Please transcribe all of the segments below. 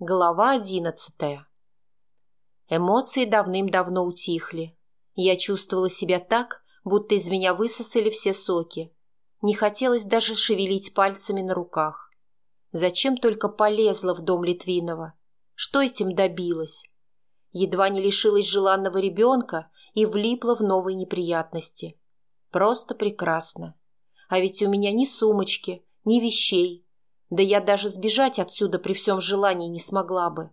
Глава одиннадцатая. Эмоции давным-давно утихли. Я чувствовала себя так, будто из меня высосали все соки. Не хотелось даже шевелить пальцами на руках. Зачем только полезла в дом Литвинова? Что этим добилась? Едва не лишилась желанного ребенка и влипла в новые неприятности. Просто прекрасно. А ведь у меня ни сумочки, ни вещей. Да я даже сбежать отсюда при всем желании не смогла бы.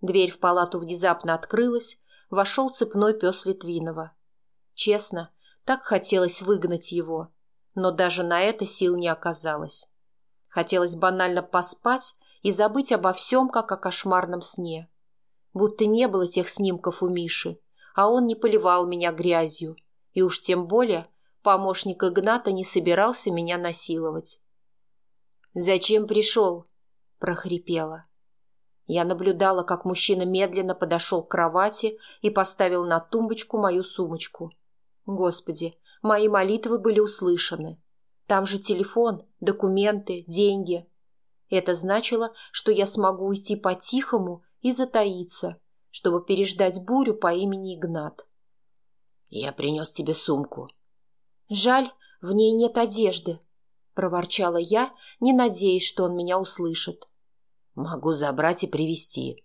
Дверь в палату внезапно открылась, вошел цепной пес Литвинова. Честно, так хотелось выгнать его, но даже на это сил не оказалось. Хотелось банально поспать и забыть обо всем, как о кошмарном сне. Будто не было тех снимков у Миши, а он не поливал меня грязью, и уж тем более помощник Игната не собирался меня насиловать. «Зачем пришел?» – прохрипела. Я наблюдала, как мужчина медленно подошел к кровати и поставил на тумбочку мою сумочку. Господи, мои молитвы были услышаны. Там же телефон, документы, деньги. Это значило, что я смогу уйти по-тихому и затаиться, чтобы переждать бурю по имени Игнат. «Я принес тебе сумку». «Жаль, в ней нет одежды», — проворчала я, не надеясь, что он меня услышит. «Могу забрать и привезти».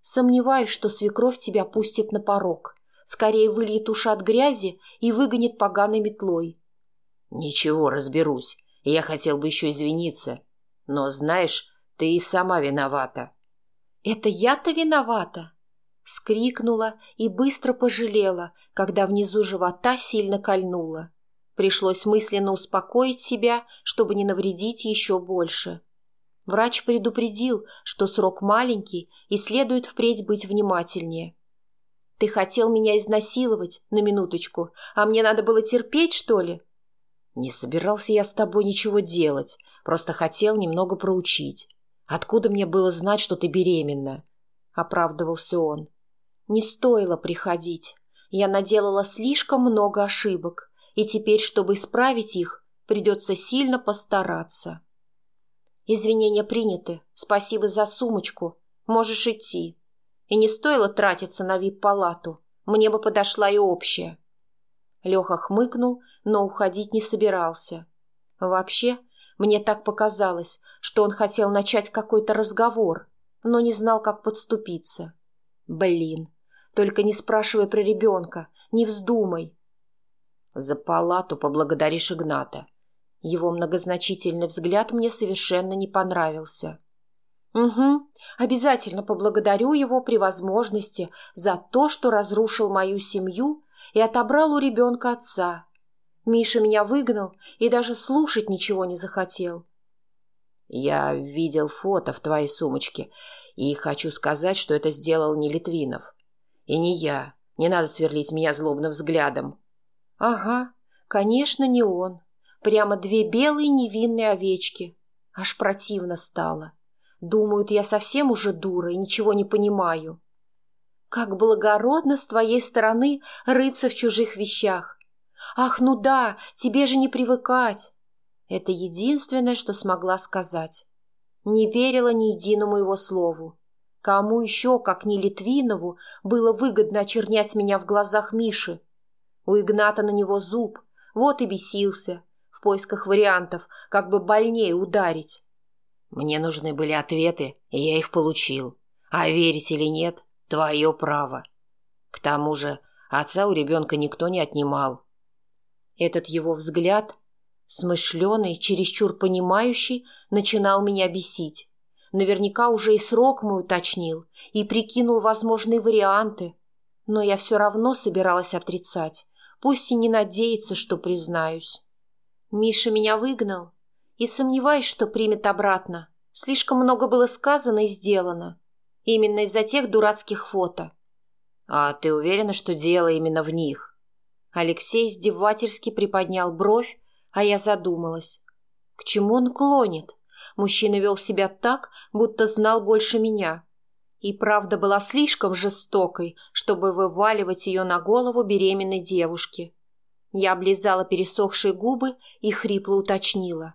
«Сомневаюсь, что свекровь тебя пустит на порог. Скорее выльет ушат грязи и выгонит поганой метлой». «Ничего, разберусь. Я хотел бы еще извиниться. Но, знаешь, ты и сама виновата». «Это я-то виновата?» Вскрикнула и быстро пожалела, когда внизу живота сильно кольнула. Пришлось мысленно успокоить себя, чтобы не навредить еще больше. Врач предупредил, что срок маленький и следует впредь быть внимательнее. «Ты хотел меня изнасиловать, на минуточку, а мне надо было терпеть, что ли?» «Не собирался я с тобой ничего делать, просто хотел немного проучить. Откуда мне было знать, что ты беременна?» — оправдывался он. «Не стоило приходить. Я наделала слишком много ошибок и теперь, чтобы исправить их, придется сильно постараться. Извинения приняты. Спасибо за сумочку. Можешь идти. И не стоило тратиться на вип-палату. Мне бы подошла и общая. Леха хмыкнул, но уходить не собирался. Вообще, мне так показалось, что он хотел начать какой-то разговор, но не знал, как подступиться. Блин, только не спрашивай про ребенка, не вздумай. За палату поблагодаришь Игната. Его многозначительный взгляд мне совершенно не понравился. «Угу, обязательно поблагодарю его при возможности за то, что разрушил мою семью и отобрал у ребенка отца. Миша меня выгнал и даже слушать ничего не захотел». «Я видел фото в твоей сумочке и хочу сказать, что это сделал не Литвинов. И не я. Не надо сверлить меня злобным взглядом», Ага, конечно, не он. Прямо две белые невинные овечки. Аж противно стало. Думают, я совсем уже дура и ничего не понимаю. Как благородно с твоей стороны рыться в чужих вещах. Ах, ну да, тебе же не привыкать. Это единственное, что смогла сказать. Не верила ни единому его слову. Кому еще, как не Литвинову, было выгодно очернять меня в глазах Миши? У Игната на него зуб, вот и бесился, в поисках вариантов, как бы больнее ударить. Мне нужны были ответы, и я их получил. А верить или нет – твое право. К тому же отца у ребенка никто не отнимал. Этот его взгляд, смышленый, чересчур понимающий, начинал меня бесить. Наверняка уже и срок мой уточнил, и прикинул возможные варианты. Но я все равно собиралась отрицать пусть и не надеется, что признаюсь. Миша меня выгнал, и сомневаюсь, что примет обратно. Слишком много было сказано и сделано. Именно из-за тех дурацких фото. А ты уверена, что дело именно в них? Алексей издевательски приподнял бровь, а я задумалась. К чему он клонит? Мужчина вел себя так, будто знал больше меня. И правда была слишком жестокой, чтобы вываливать ее на голову беременной девушки. Я облизала пересохшие губы и хрипло уточнила.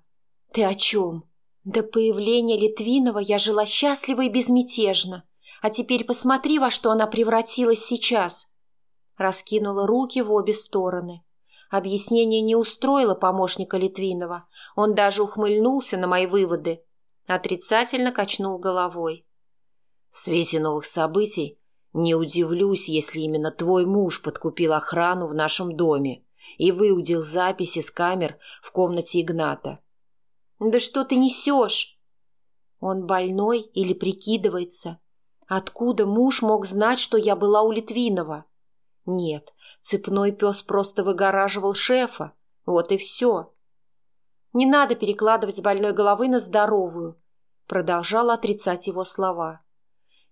«Ты о чем?» До появления Литвинова я жила счастливо и безмятежно. А теперь посмотри, во что она превратилась сейчас. Раскинула руки в обе стороны. Объяснение не устроило помощника Литвинова. Он даже ухмыльнулся на мои выводы. Отрицательно качнул головой. В свете новых событий не удивлюсь, если именно твой муж подкупил охрану в нашем доме и выудил записи с камер в комнате Игната. «Да что ты несешь?» Он больной или прикидывается? Откуда муж мог знать, что я была у Литвинова? Нет, цепной пес просто выгораживал шефа. Вот и все. Не надо перекладывать с больной головы на здоровую. Продолжала отрицать его слова.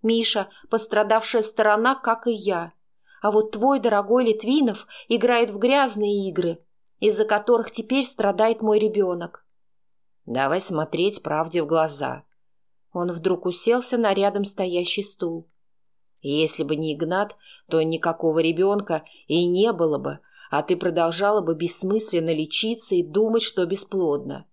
Миша – пострадавшая сторона, как и я. А вот твой дорогой Литвинов играет в грязные игры, из-за которых теперь страдает мой ребенок. Давай смотреть правде в глаза. Он вдруг уселся на рядом стоящий стул. Если бы не Игнат, то никакого ребенка и не было бы, а ты продолжала бы бессмысленно лечиться и думать, что бесплодно.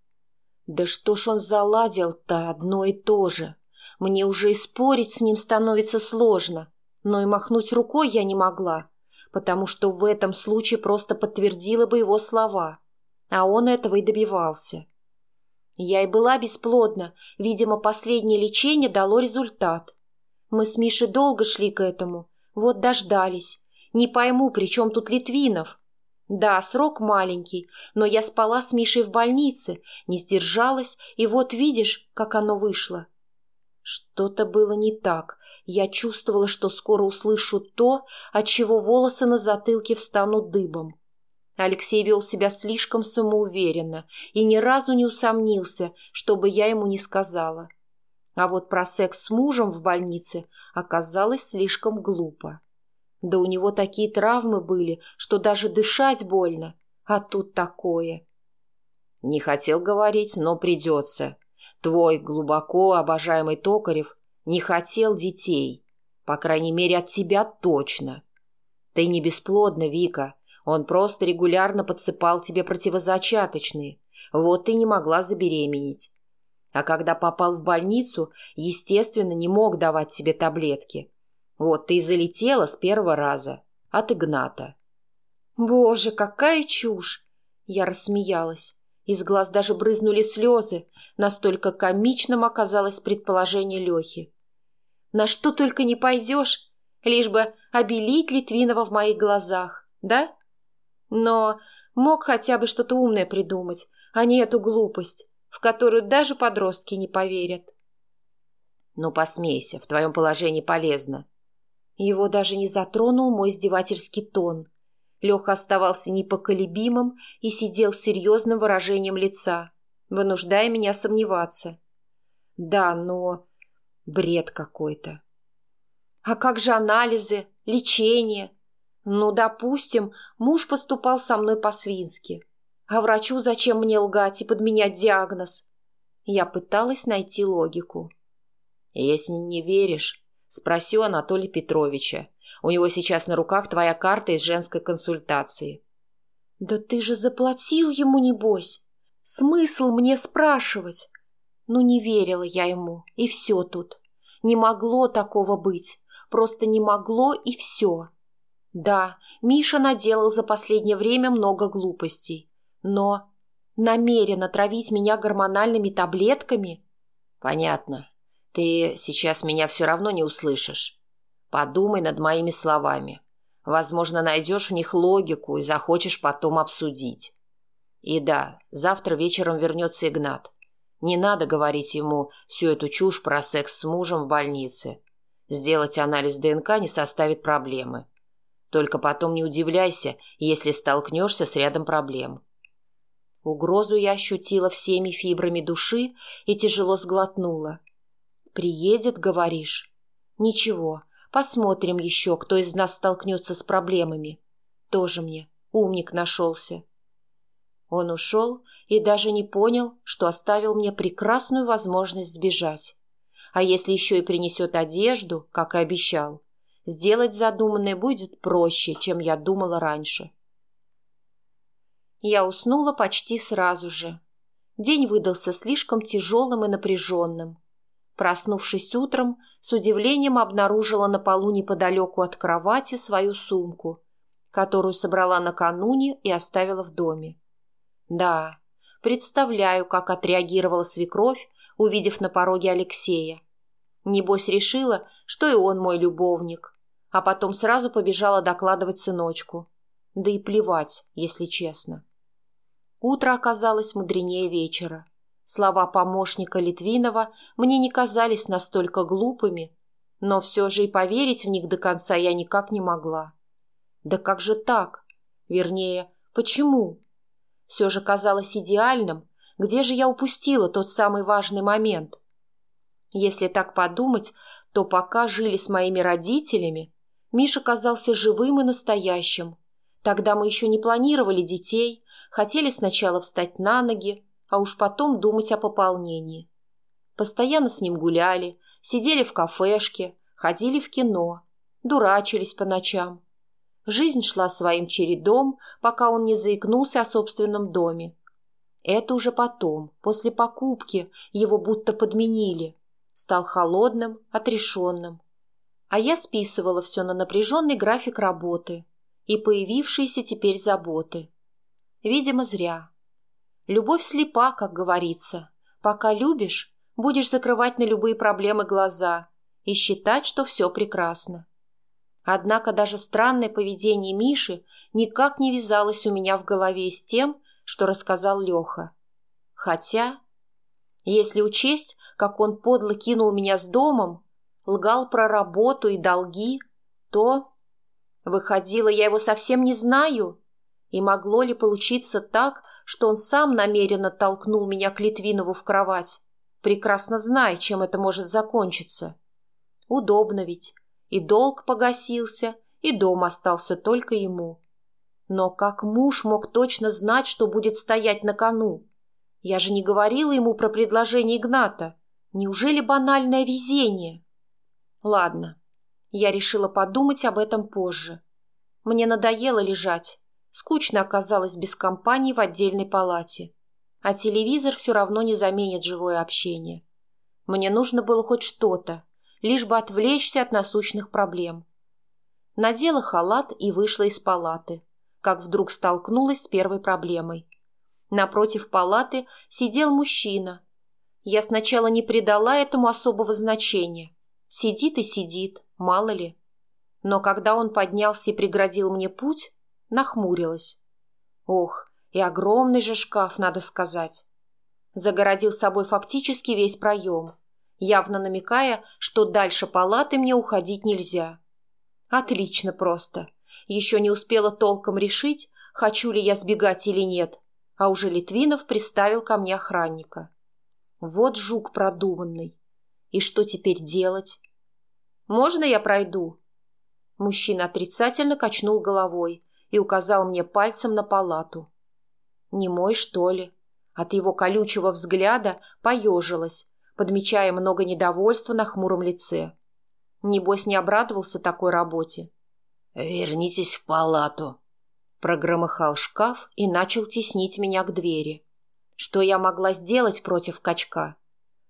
Да что ж он заладил-то одно и то же. Мне уже и спорить с ним становится сложно, но и махнуть рукой я не могла, потому что в этом случае просто подтвердила бы его слова, а он этого и добивался. Я и была бесплодна, видимо, последнее лечение дало результат. Мы с Мишей долго шли к этому. Вот дождались. Не пойму, при чем тут Литвинов? Да, срок маленький, но я спала с Мишей в больнице, не сдержалась, и вот видишь, как оно вышло. Что-то было не так. Я чувствовала, что скоро услышу то, от чего волосы на затылке встанут дыбом. Алексей вел себя слишком самоуверенно и ни разу не усомнился, чтобы я ему не сказала. — а вот про секс с мужем в больнице оказалось слишком глупо. Да у него такие травмы были, что даже дышать больно, а тут такое. Не хотел говорить, но придется. Твой глубоко обожаемый Токарев не хотел детей. По крайней мере, от тебя точно. Ты не бесплодна, Вика. Он просто регулярно подсыпал тебе противозачаточные. Вот ты не могла забеременеть. А когда попал в больницу, естественно, не мог давать себе таблетки. Вот ты и залетела с первого раза. От Игната. «Боже, какая чушь!» Я рассмеялась. Из глаз даже брызнули слезы. Настолько комичным оказалось предположение Лехи. «На что только не пойдешь, лишь бы обелить Литвинова в моих глазах, да? Но мог хотя бы что-то умное придумать, а не эту глупость в которую даже подростки не поверят. Ну, посмейся, в твоем положении полезно. Его даже не затронул мой издевательский тон. Леха оставался непоколебимым и сидел с серьезным выражением лица, вынуждая меня сомневаться. Да, но... бред какой-то. А как же анализы, лечение? Ну, допустим, муж поступал со мной по-свински. А врачу зачем мне лгать и подменять диагноз? Я пыталась найти логику. Если не веришь, спроси у Анатолия Петровича. У него сейчас на руках твоя карта из женской консультации. Да ты же заплатил ему, небось. Смысл мне спрашивать? Ну, не верила я ему, и все тут. Не могло такого быть. Просто не могло, и все. Да, Миша наделал за последнее время много глупостей. Но намеренно травить меня гормональными таблетками? Понятно. Ты сейчас меня все равно не услышишь. Подумай над моими словами. Возможно, найдешь в них логику и захочешь потом обсудить. И да, завтра вечером вернется Игнат. Не надо говорить ему всю эту чушь про секс с мужем в больнице. Сделать анализ ДНК не составит проблемы. Только потом не удивляйся, если столкнешься с рядом проблем. Угрозу я ощутила всеми фибрами души и тяжело сглотнула. «Приедет, говоришь?» «Ничего, посмотрим еще, кто из нас столкнется с проблемами. Тоже мне умник нашелся». Он ушел и даже не понял, что оставил мне прекрасную возможность сбежать. А если еще и принесет одежду, как и обещал, сделать задуманное будет проще, чем я думала раньше. Я уснула почти сразу же. День выдался слишком тяжелым и напряженным. Проснувшись утром, с удивлением обнаружила на полу неподалеку от кровати свою сумку, которую собрала накануне и оставила в доме. Да, представляю, как отреагировала свекровь, увидев на пороге Алексея. Небось решила, что и он мой любовник, а потом сразу побежала докладывать сыночку. Да и плевать, если честно. Утро оказалось мудренее вечера. Слова помощника Литвинова мне не казались настолько глупыми, но все же и поверить в них до конца я никак не могла. Да как же так? Вернее, почему? Все же казалось идеальным. Где же я упустила тот самый важный момент? Если так подумать, то пока жили с моими родителями, Миша казался живым и настоящим. Тогда мы еще не планировали детей, хотели сначала встать на ноги, а уж потом думать о пополнении. Постоянно с ним гуляли, сидели в кафешке, ходили в кино, дурачились по ночам. Жизнь шла своим чередом, пока он не заикнулся о собственном доме. Это уже потом, после покупки, его будто подменили. Стал холодным, отрешенным. А я списывала все на напряженный график работы и появившиеся теперь заботы. Видимо, зря. Любовь слепа, как говорится. Пока любишь, будешь закрывать на любые проблемы глаза и считать, что все прекрасно. Однако даже странное поведение Миши никак не вязалось у меня в голове с тем, что рассказал Леха. Хотя, если учесть, как он подло кинул меня с домом, лгал про работу и долги, то... Выходило, я его совсем не знаю. И могло ли получиться так, что он сам намеренно толкнул меня к Литвинову в кровать, прекрасно зная, чем это может закончиться? Удобно ведь. И долг погасился, и дом остался только ему. Но как муж мог точно знать, что будет стоять на кону? Я же не говорила ему про предложение Игната. Неужели банальное везение? Ладно, я решила подумать об этом позже. Мне надоело лежать. Скучно оказалось без компании в отдельной палате. А телевизор все равно не заменит живое общение. Мне нужно было хоть что-то, лишь бы отвлечься от насущных проблем. Надела халат и вышла из палаты, как вдруг столкнулась с первой проблемой. Напротив палаты сидел мужчина. Я сначала не придала этому особого значения. Сидит и сидит, мало ли. Но когда он поднялся и преградил мне путь, нахмурилась. Ох, и огромный же шкаф, надо сказать. Загородил собой фактически весь проем явно намекая, что дальше палаты мне уходить нельзя. Отлично просто. Еще не успела толком решить, хочу ли я сбегать или нет, а уже Литвинов приставил ко мне охранника. Вот жук продуманный. И что теперь делать? «Можно я пройду?» Мужчина отрицательно качнул головой и указал мне пальцем на палату. «Не мой, что ли?» От его колючего взгляда поежилась, подмечая много недовольства на хмуром лице. Небось, не обрадовался такой работе. «Вернитесь в палату», — прогромыхал шкаф и начал теснить меня к двери. Что я могла сделать против качка?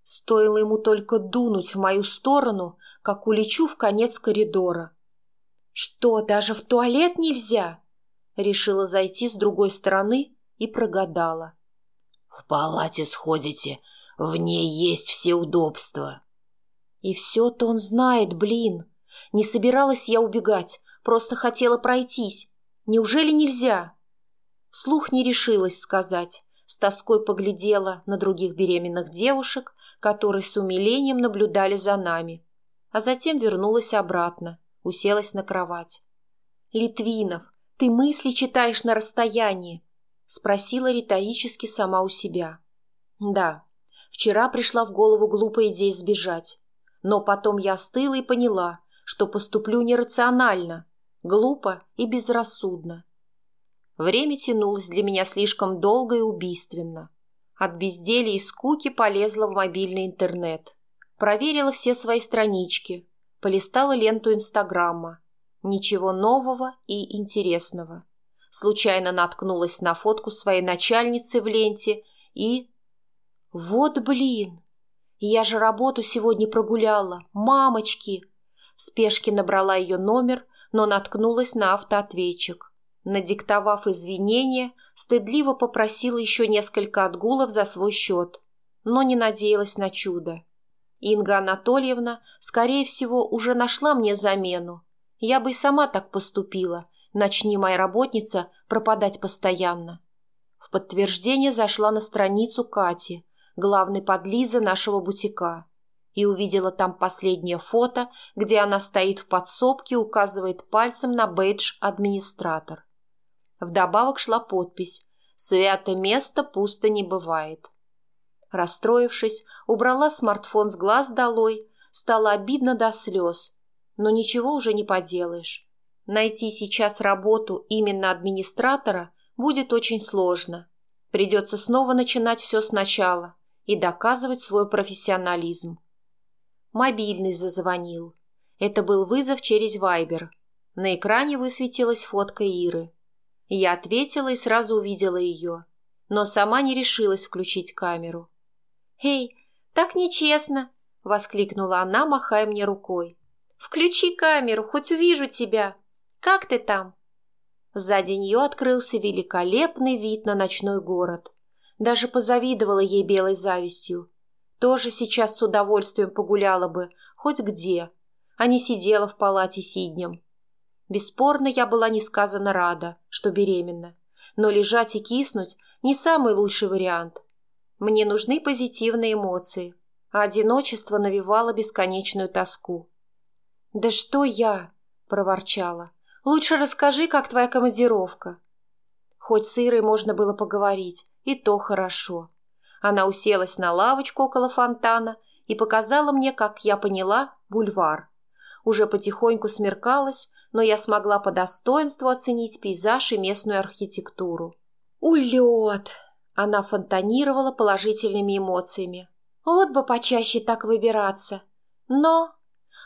Стоило ему только дунуть в мою сторону, как улечу в конец коридора. «Что, даже в туалет нельзя?» Решила зайти с другой стороны и прогадала. «В палате сходите, в ней есть все удобства. И все-то он знает, блин. Не собиралась я убегать, просто хотела пройтись. Неужели нельзя? Слух не решилась сказать. С тоской поглядела на других беременных девушек, которые с умилением наблюдали за нами. А затем вернулась обратно, уселась на кровать. «Литвинов, ты мысли читаешь на расстоянии?» — спросила риторически сама у себя. «Да, Вчера пришла в голову глупая идея сбежать. Но потом я остыла и поняла, что поступлю нерационально, глупо и безрассудно. Время тянулось для меня слишком долго и убийственно. От безделия и скуки полезла в мобильный интернет. Проверила все свои странички, полистала ленту Инстаграма. Ничего нового и интересного. Случайно наткнулась на фотку своей начальницы в ленте и Вот блин! Я же работу сегодня прогуляла. Мамочки! В спешке набрала ее номер, но наткнулась на автоответчик. Надиктовав извинения, стыдливо попросила еще несколько отгулов за свой счет, но не надеялась на чудо. Инга Анатольевна, скорее всего, уже нашла мне замену. Я бы и сама так поступила, начни моя работница пропадать постоянно. В подтверждение зашла на страницу Кати, главной подлизы нашего бутика, и увидела там последнее фото, где она стоит в подсобке и указывает пальцем на бейдж «Администратор». Вдобавок шла подпись «Свято место пусто не бывает». Расстроившись, убрала смартфон с глаз долой, стало обидно до слез. Но ничего уже не поделаешь. Найти сейчас работу именно администратора будет очень сложно. Придется снова начинать все сначала и доказывать свой профессионализм. Мобильный зазвонил. Это был вызов через Вайбер. На экране высветилась фотка Иры. Я ответила и сразу увидела ее, но сама не решилась включить камеру. «Эй, так нечестно!» — воскликнула она, махая мне рукой. «Включи камеру, хоть увижу тебя. Как ты там?» Сзади нее открылся великолепный вид на ночной город. Даже позавидовала ей белой завистью. Тоже сейчас с удовольствием погуляла бы, хоть где, а не сидела в палате сиднем. Бесспорно, я была несказанно рада, что беременна. Но лежать и киснуть – не самый лучший вариант – мне нужны позитивные эмоции, а одиночество навевало бесконечную тоску. «Да что я?» – проворчала. «Лучше расскажи, как твоя командировка». Хоть с Ирой можно было поговорить, и то хорошо. Она уселась на лавочку около фонтана и показала мне, как я поняла, бульвар. Уже потихоньку смеркалось, но я смогла по достоинству оценить пейзаж и местную архитектуру. «Улет!» Она фонтанировала положительными эмоциями. Вот бы почаще так выбираться. Но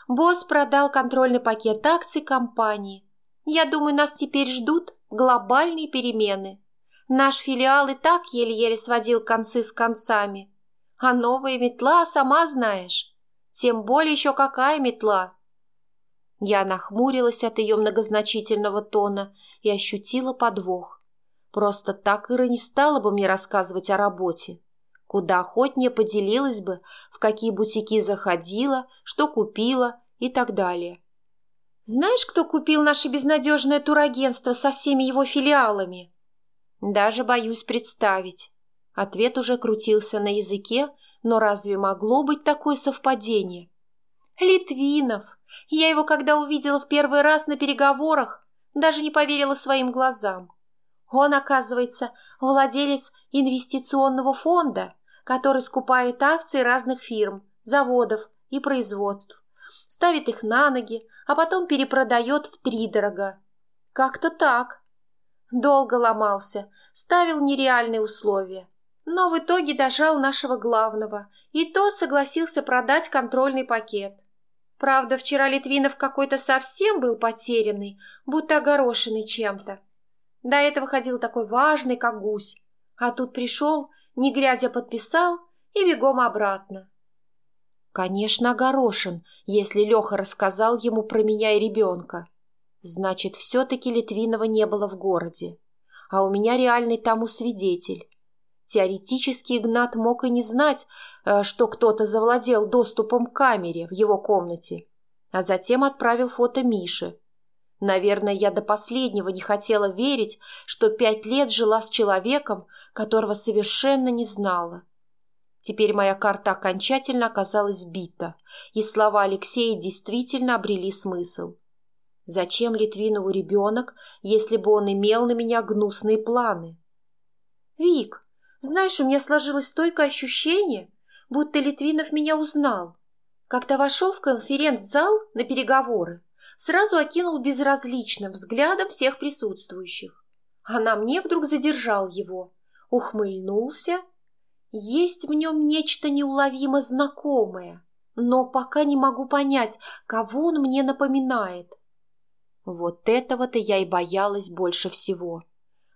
босс продал контрольный пакет акций компании. Я думаю, нас теперь ждут глобальные перемены. Наш филиал и так еле-еле сводил концы с концами. А новая метла, сама знаешь. Тем более еще какая метла. Я нахмурилась от ее многозначительного тона и ощутила подвох. Просто так Ира не стала бы мне рассказывать о работе. Куда охотнее поделилась бы, в какие бутики заходила, что купила и так далее. «Знаешь, кто купил наше безнадежное турагентство со всеми его филиалами?» «Даже боюсь представить». Ответ уже крутился на языке, но разве могло быть такое совпадение? «Литвинов! Я его, когда увидела в первый раз на переговорах, даже не поверила своим глазам. Он, оказывается, владелец инвестиционного фонда, который скупает акции разных фирм, заводов и производств, ставит их на ноги, а потом перепродает втридорога. Как-то так. Долго ломался, ставил нереальные условия. Но в итоге дожал нашего главного, и тот согласился продать контрольный пакет. Правда, вчера Литвинов какой-то совсем был потерянный, будто огорошенный чем-то. До этого ходил такой важный, как гусь. А тут пришел, не глядя подписал и бегом обратно. Конечно, огорошен, если Леха рассказал ему про меня и ребенка. Значит, все-таки Литвинова не было в городе. А у меня реальный тому свидетель. Теоретически Игнат мог и не знать, э, что кто-то завладел доступом к камере в его комнате, а затем отправил фото Мише, Наверное, я до последнего не хотела верить, что пять лет жила с человеком, которого совершенно не знала. Теперь моя карта окончательно оказалась бита, и слова Алексея действительно обрели смысл. Зачем Литвинову ребенок, если бы он имел на меня гнусные планы? «Вик, знаешь, у меня сложилось стойкое ощущение, будто Литвинов меня узнал. Когда вошел в конференц-зал на переговоры, сразу окинул безразличным взглядом всех присутствующих. А на мне вдруг задержал его, ухмыльнулся. Есть в нем нечто неуловимо знакомое, но пока не могу понять, кого он мне напоминает. Вот этого-то я и боялась больше всего.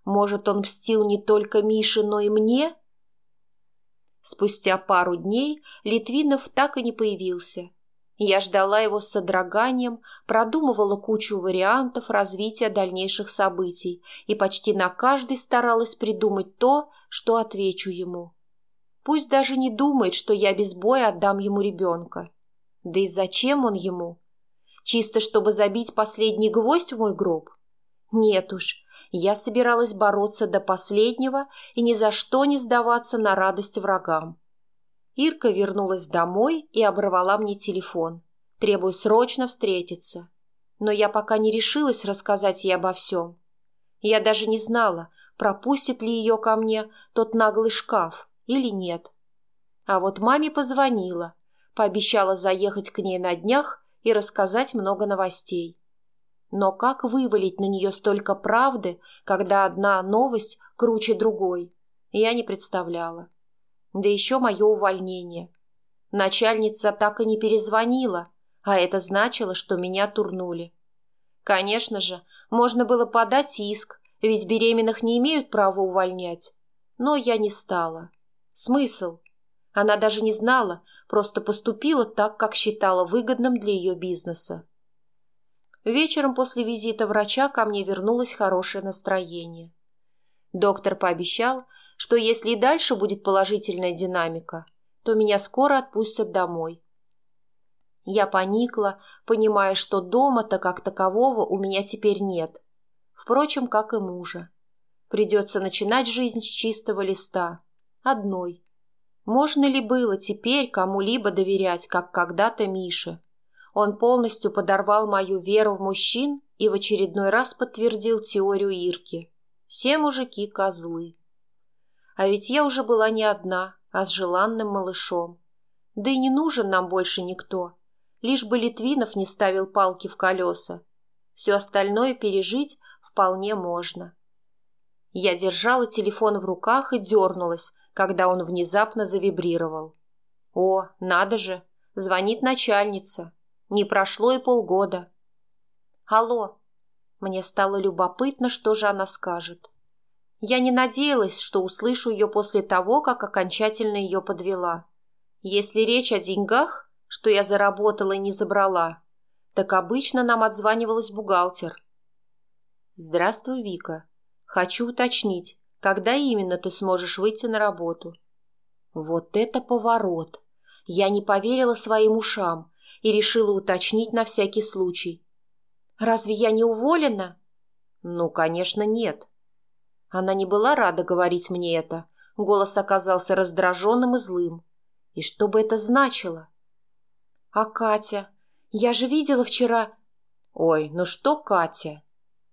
Может, он мстил не только Мише, но и мне? Спустя пару дней Литвинов так и не появился. Я ждала его с содроганием, продумывала кучу вариантов развития дальнейших событий и почти на каждый старалась придумать то, что отвечу ему. Пусть даже не думает, что я без боя отдам ему ребенка. Да и зачем он ему? Чисто чтобы забить последний гвоздь в мой гроб? Нет уж, я собиралась бороться до последнего и ни за что не сдаваться на радость врагам. Ирка вернулась домой и оборвала мне телефон, требуя срочно встретиться. Но я пока не решилась рассказать ей обо всем. Я даже не знала, пропустит ли ее ко мне тот наглый шкаф или нет. А вот маме позвонила, пообещала заехать к ней на днях и рассказать много новостей. Но как вывалить на нее столько правды, когда одна новость круче другой, я не представляла. Да еще мое увольнение. Начальница так и не перезвонила, а это значило, что меня турнули. Конечно же, можно было подать иск, ведь беременных не имеют права увольнять. Но я не стала. Смысл? Она даже не знала, просто поступила так, как считала выгодным для ее бизнеса. Вечером после визита врача ко мне вернулось хорошее настроение. Доктор пообещал, что если и дальше будет положительная динамика, то меня скоро отпустят домой. Я поникла, понимая, что дома-то как такового у меня теперь нет. Впрочем, как и мужа. Придется начинать жизнь с чистого листа. Одной. Можно ли было теперь кому-либо доверять, как когда-то Мише? Он полностью подорвал мою веру в мужчин и в очередной раз подтвердил теорию Ирки. Все мужики – козлы. А ведь я уже была не одна, а с желанным малышом. Да и не нужен нам больше никто. Лишь бы Литвинов не ставил палки в колеса. Все остальное пережить вполне можно. Я держала телефон в руках и дернулась, когда он внезапно завибрировал. О, надо же, звонит начальница. Не прошло и полгода. Алло. Мне стало любопытно, что же она скажет. Я не надеялась, что услышу ее после того, как окончательно ее подвела. Если речь о деньгах, что я заработала и не забрала, так обычно нам отзванивалась бухгалтер. «Здравствуй, Вика. Хочу уточнить, когда именно ты сможешь выйти на работу?» Вот это поворот! Я не поверила своим ушам и решила уточнить на всякий случай. «Разве я не уволена?» «Ну, конечно, нет». Она не была рада говорить мне это. Голос оказался раздраженным и злым. И что бы это значило? «А Катя? Я же видела вчера...» «Ой, ну что Катя?»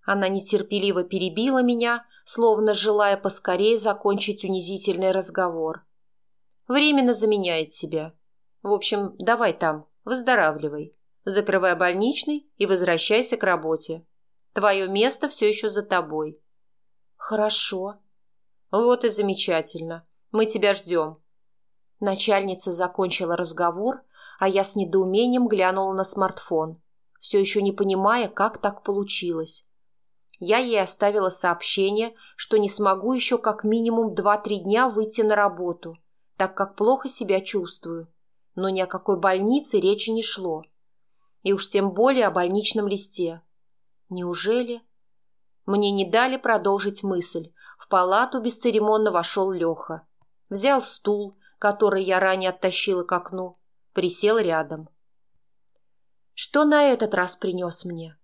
Она нетерпеливо перебила меня, словно желая поскорее закончить унизительный разговор. «Временно заменяет себя. В общем, давай там, Выздоравливай. Закрывай больничный и возвращайся к работе. Твое место все еще за тобой. Хорошо. Вот и замечательно. Мы тебя ждем. Начальница закончила разговор, а я с недоумением глянула на смартфон, все еще не понимая, как так получилось. Я ей оставила сообщение, что не смогу еще как минимум 2-3 дня выйти на работу, так как плохо себя чувствую но ни о какой больнице речи не шло. И уж тем более о больничном листе. Неужели? Мне не дали продолжить мысль. В палату бесцеремонно вошел Леха. Взял стул, который я ранее оттащила к окну, присел рядом. Что на этот раз принес мне?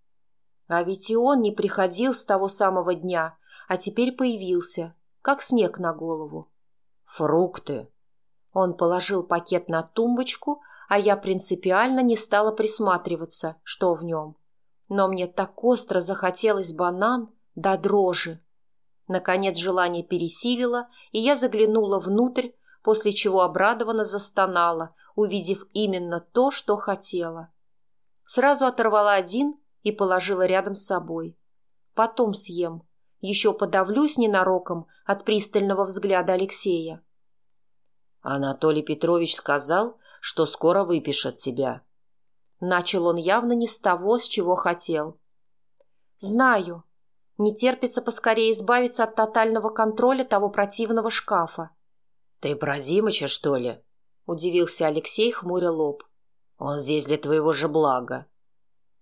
А ведь и он не приходил с того самого дня, а теперь появился, как снег на голову. «Фрукты», он положил пакет на тумбочку, а я принципиально не стала присматриваться, что в нем. Но мне так остро захотелось банан до дрожи. Наконец желание пересилило, и я заглянула внутрь, после чего обрадованно застонала, увидев именно то, что хотела. Сразу оторвала один и положила рядом с собой. Потом съем. Еще подавлюсь ненароком от пристального взгляда Алексея. Анатолий Петрович сказал, что скоро выпишет тебя. Начал он явно не с того, с чего хотел. Знаю. Не терпится поскорее избавиться от тотального контроля того противного шкафа. «Ты про Димыча, что ли?» – удивился Алексей, хмуря лоб. «Он здесь для твоего же блага».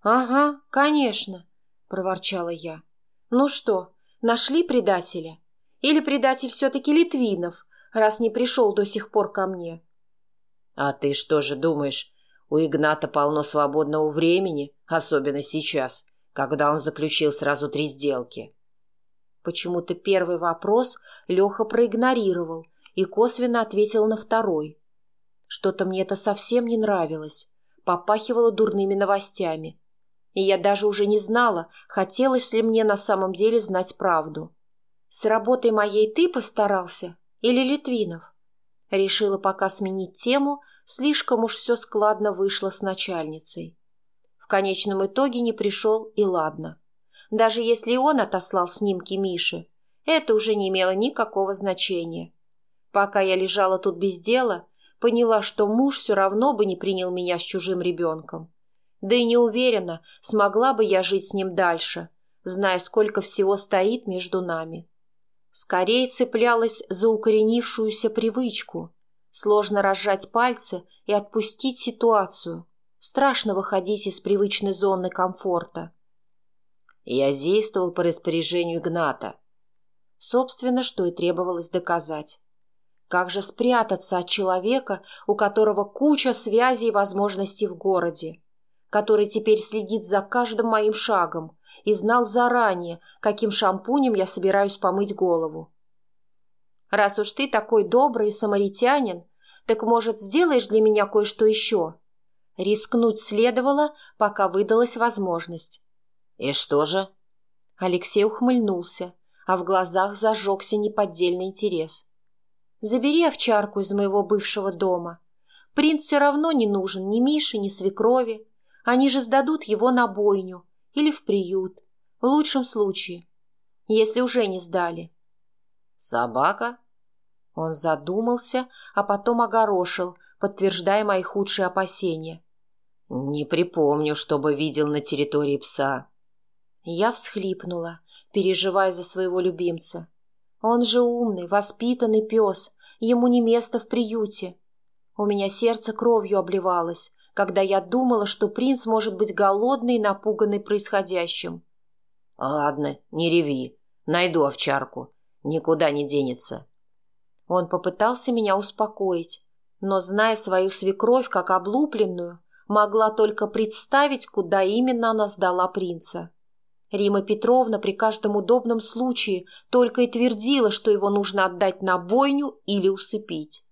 «Ага, конечно», – проворчала я. «Ну что, нашли предателя? Или предатель все-таки Литвинов, раз не пришел до сих пор ко мне?» «А ты что же думаешь, у Игната полно свободного времени, особенно сейчас, когда он заключил сразу три сделки?» Почему-то первый вопрос Леха проигнорировал и косвенно ответил на второй. Что-то мне это совсем не нравилось, попахивало дурными новостями. И я даже уже не знала, хотелось ли мне на самом деле знать правду. С работой моей ты постарался или Литвинов? Решила пока сменить тему, слишком уж все складно вышло с начальницей. В конечном итоге не пришел и ладно. Даже если он отослал снимки Миши, это уже не имело никакого значения. Пока я лежала тут без дела, поняла, что муж все равно бы не принял меня с чужим ребенком. Да и не уверена, смогла бы я жить с ним дальше, зная, сколько всего стоит между нами. Скорее цеплялась за укоренившуюся привычку. Сложно разжать пальцы и отпустить ситуацию. Страшно выходить из привычной зоны комфорта. Я действовал по распоряжению Игната. Собственно, что и требовалось доказать. Как же спрятаться от человека, у которого куча связей и возможностей в городе, который теперь следит за каждым моим шагом и знал заранее, каким шампунем я собираюсь помыть голову? Раз уж ты такой добрый самаритянин, так, может, сделаешь для меня кое-что еще? Рискнуть следовало, пока выдалась возможность. И что же? Алексей ухмыльнулся, а в глазах зажегся неподдельный интерес. Забери овчарку из моего бывшего дома. Принц все равно не нужен ни Мише, ни свекрови. Они же сдадут его на бойню или в приют, в лучшем случае, если уже не сдали. Собака? Он задумался, а потом огорошил, подтверждая мои худшие опасения. Не припомню, чтобы видел на территории пса. Я всхлипнула, переживая за своего любимца. Он же умный, воспитанный пес, ему не место в приюте. У меня сердце кровью обливалось, когда я думала, что принц может быть голодный и напуганный происходящим. «Ладно, не реви. Найду овчарку. Никуда не денется». Он попытался меня успокоить, но, зная свою свекровь как облупленную, могла только представить, куда именно она сдала принца. Рима Петровна при каждом удобном случае только и твердила, что его нужно отдать на бойню или усыпить.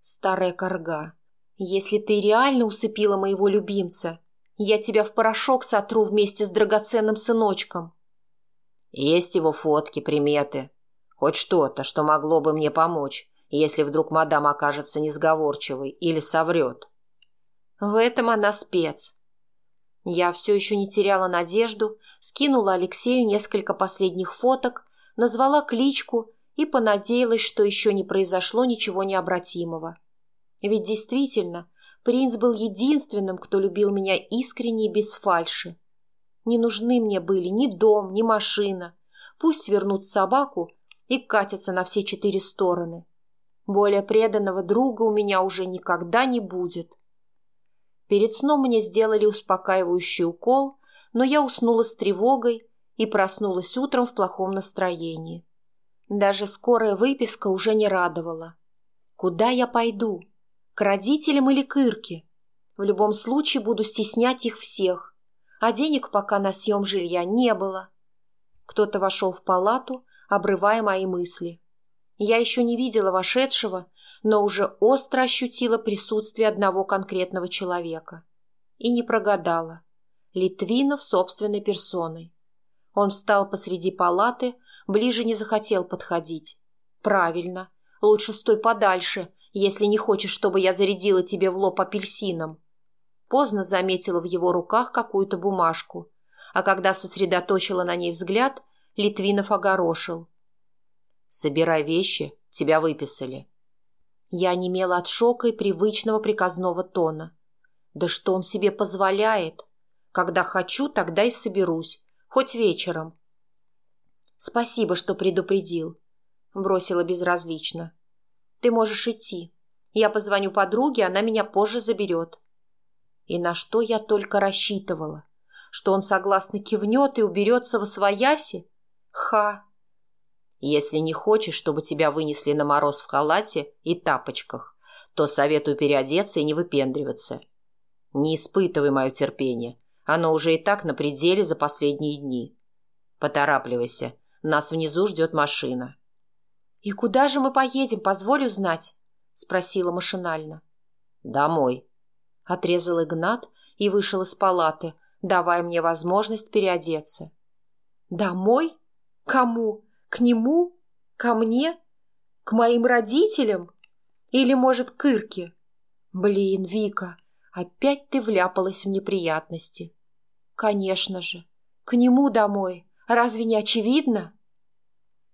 Старая корга, если ты реально усыпила моего любимца, я тебя в порошок сотру вместе с драгоценным сыночком. Есть его фотки, приметы. Хоть что-то, что могло бы мне помочь, если вдруг мадам окажется несговорчивой или соврет. В этом она спец. Я все еще не теряла надежду, скинула Алексею несколько последних фоток, назвала кличку и понадеялась, что еще не произошло ничего необратимого. Ведь действительно, принц был единственным, кто любил меня искренне и без фальши. Не нужны мне были ни дом, ни машина. Пусть вернут собаку и катятся на все четыре стороны. Более преданного друга у меня уже никогда не будет. Перед сном мне сделали успокаивающий укол, но я уснула с тревогой и проснулась утром в плохом настроении. Даже скорая выписка уже не радовала. Куда я пойду? Родителям или к Ирке? В любом случае буду стеснять их всех, а денег пока на съем жилья не было. Кто-то вошел в палату, обрывая мои мысли. Я еще не видела вошедшего, но уже остро ощутила присутствие одного конкретного человека. И не прогадала. Литвинов собственной персоной. Он встал посреди палаты, ближе не захотел подходить. Правильно. Лучше стой подальше, если не хочешь, чтобы я зарядила тебе в лоб апельсином. Поздно заметила в его руках какую-то бумажку, а когда сосредоточила на ней взгляд, Литвинов огорошил. «Собирай вещи, тебя выписали». Я немела от шока и привычного приказного тона. Да что он себе позволяет? Когда хочу, тогда и соберусь, хоть вечером. Спасибо, что предупредил, бросила безразлично. Ты можешь идти. Я позвоню подруге, она меня позже заберет. И на что я только рассчитывала? Что он согласно кивнет и уберется во свояси? Ха! Если не хочешь, чтобы тебя вынесли на мороз в халате и тапочках, то советую переодеться и не выпендриваться. Не испытывай мое терпение. Оно уже и так на пределе за последние дни. Поторапливайся. Нас внизу ждет машина. — И куда же мы поедем, позволю знать? — спросила машинально. — Домой. — отрезал Игнат и вышел из палаты, давая мне возможность переодеться. — Домой? Кому? К нему? Ко мне? К моим родителям? Или, может, к Ирке? Блин, Вика, опять ты вляпалась в неприятности. Конечно же. К нему домой. Разве не очевидно?